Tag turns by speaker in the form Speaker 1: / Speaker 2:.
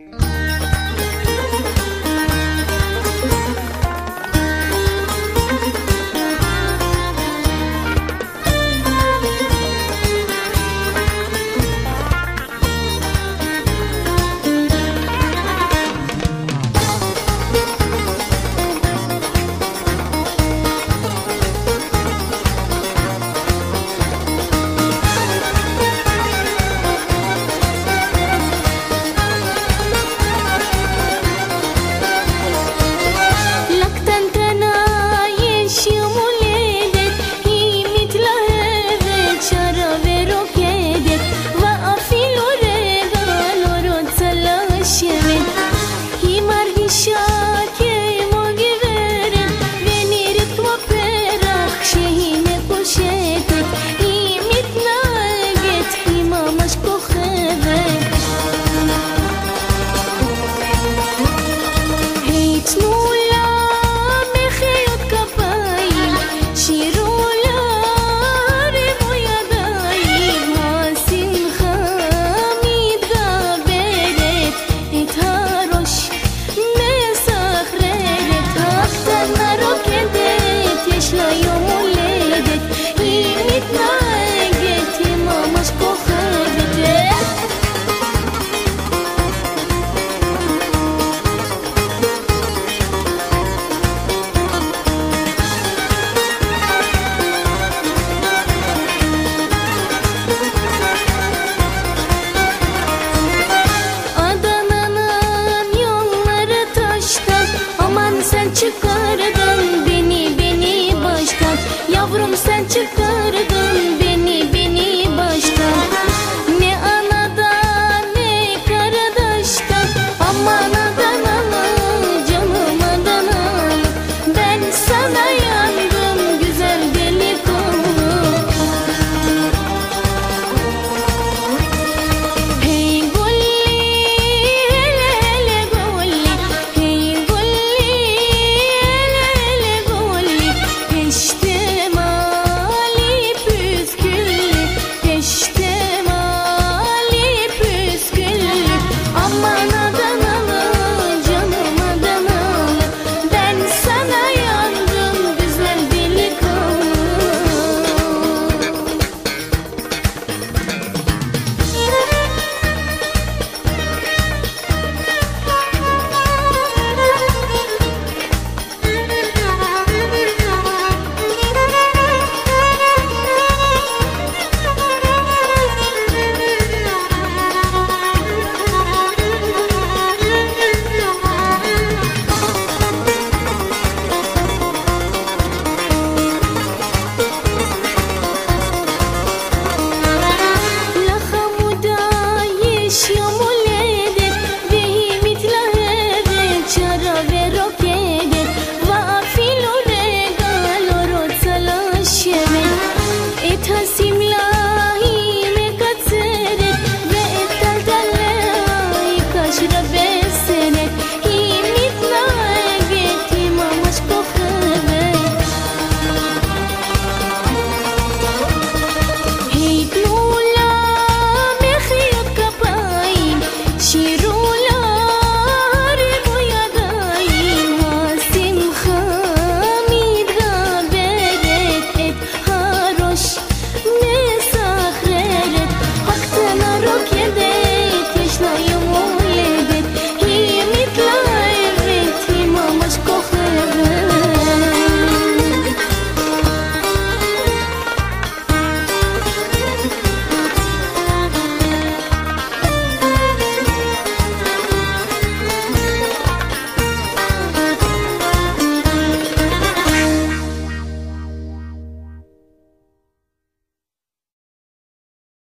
Speaker 1: oh, hmm